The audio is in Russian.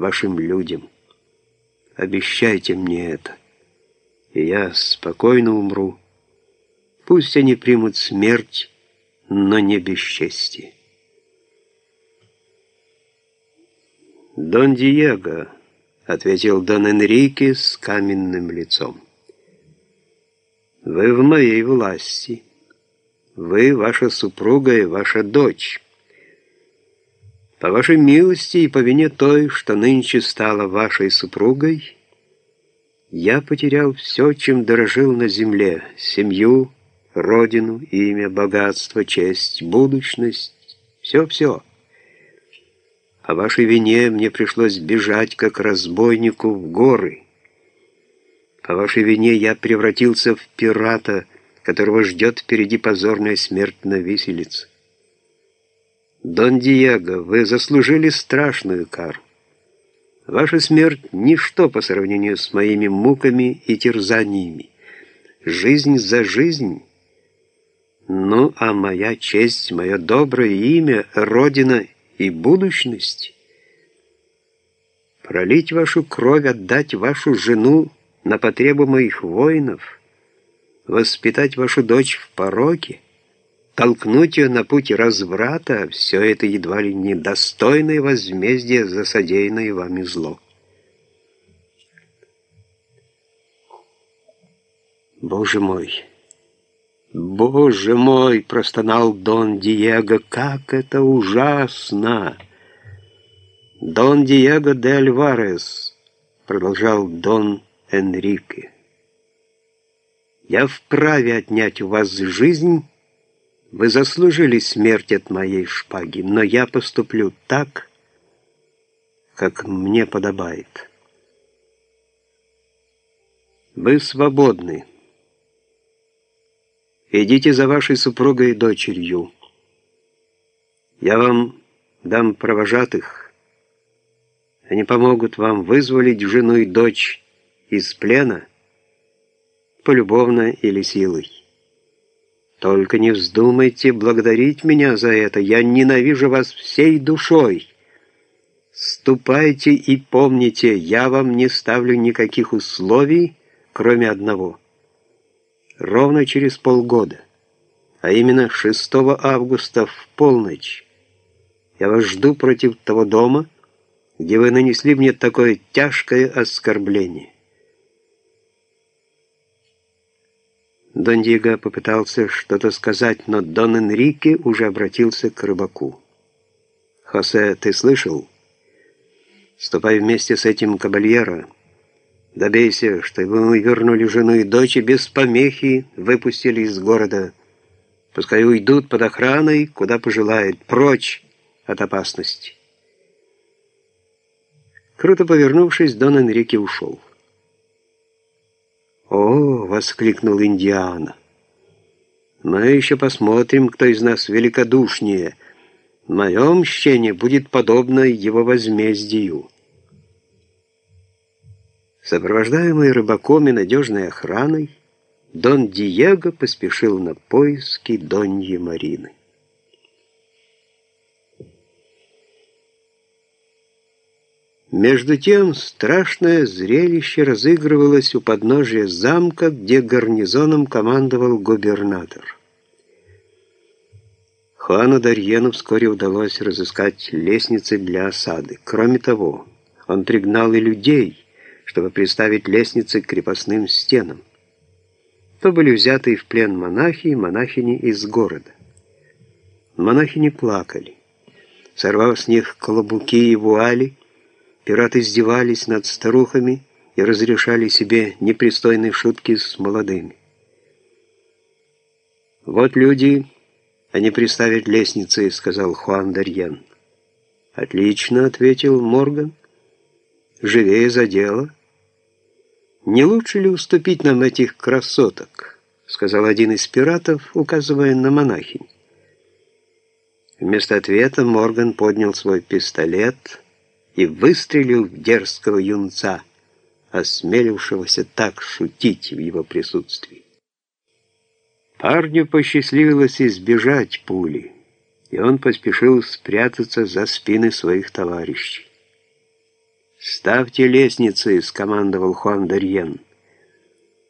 вашим людям. Обещайте мне это, и я спокойно умру. Пусть они примут смерть, но не бесчестие. «Дон Диего», — ответил Дон Энрике с каменным лицом. «Вы в моей власти. Вы, ваша супруга и ваша дочь. По вашей милости и по вине той, что нынче стала вашей супругой, я потерял все, чем дорожил на земле, семью, родину, имя, богатство, честь, будущность, все-все. По вашей вине мне пришлось бежать, как разбойнику, в горы. По вашей вине я превратился в пирата, которого ждет впереди позорная смерть на виселице. Дон Диего, вы заслужили страшную кару. Ваша смерть — ничто по сравнению с моими муками и терзаниями. Жизнь за жизнь. Ну, а моя честь, мое доброе имя, Родина — и будущность. Пролить вашу кровь, отдать вашу жену на потребу моих воинов, воспитать вашу дочь в пороке, толкнуть ее на путь разврата, все это едва ли не достойное возмездие за содеянное вами зло. Боже мой! «Боже мой!» — простонал Дон Диего. «Как это ужасно!» «Дон Диего де Альварес», — продолжал Дон Энрике. «Я вправе отнять у вас жизнь. Вы заслужили смерть от моей шпаги, но я поступлю так, как мне подобает. Вы свободны». Идите за вашей супругой и дочерью. Я вам дам провожатых. Они помогут вам вызволить жену и дочь из плена, полюбовно или силой. Только не вздумайте благодарить меня за это. Я ненавижу вас всей душой. Ступайте и помните, я вам не ставлю никаких условий, кроме одного — ровно через полгода, а именно 6 августа в полночь. Я вас жду против того дома, где вы нанесли мне такое тяжкое оскорбление. Дон Диего попытался что-то сказать, но Дон Энрике уже обратился к рыбаку. «Хосе, ты слышал? Ступай вместе с этим кабальеро». Добейся, чтобы мы вернули жену и дочь и без помехи выпустили из города. Пускай уйдут под охраной, куда пожелают, прочь от опасности. Круто повернувшись, Дон Энрике ушел. «О!» — воскликнул Индиана. «Мы еще посмотрим, кто из нас великодушнее. Мое мщение будет подобно его возмездию». Сопровождаемый рыбаком и надежной охраной, Дон Диего поспешил на поиски Доньи Марины. Между тем страшное зрелище разыгрывалось у подножия замка, где гарнизоном командовал губернатор. Хуану Дарьену вскоре удалось разыскать лестницы для осады. Кроме того, он пригнал и людей, чтобы приставить лестницы к крепостным стенам. То были взяты в плен монахи и монахини из города. Монахини плакали. Сорвав с них клобуки и вуали, пираты издевались над старухами и разрешали себе непристойные шутки с молодыми. «Вот люди, они приставят лестницы», — сказал Хуан Дарьян. «Отлично», — ответил Морган. «Живее за дело». «Не лучше ли уступить нам этих красоток?» — сказал один из пиратов, указывая на монахинь. Вместо ответа Морган поднял свой пистолет и выстрелил в дерзкого юнца, осмелившегося так шутить в его присутствии. Парню посчастливилось избежать пули, и он поспешил спрятаться за спины своих товарищей. «Ставьте лестницы», — скомандовал Хуан Дерьен.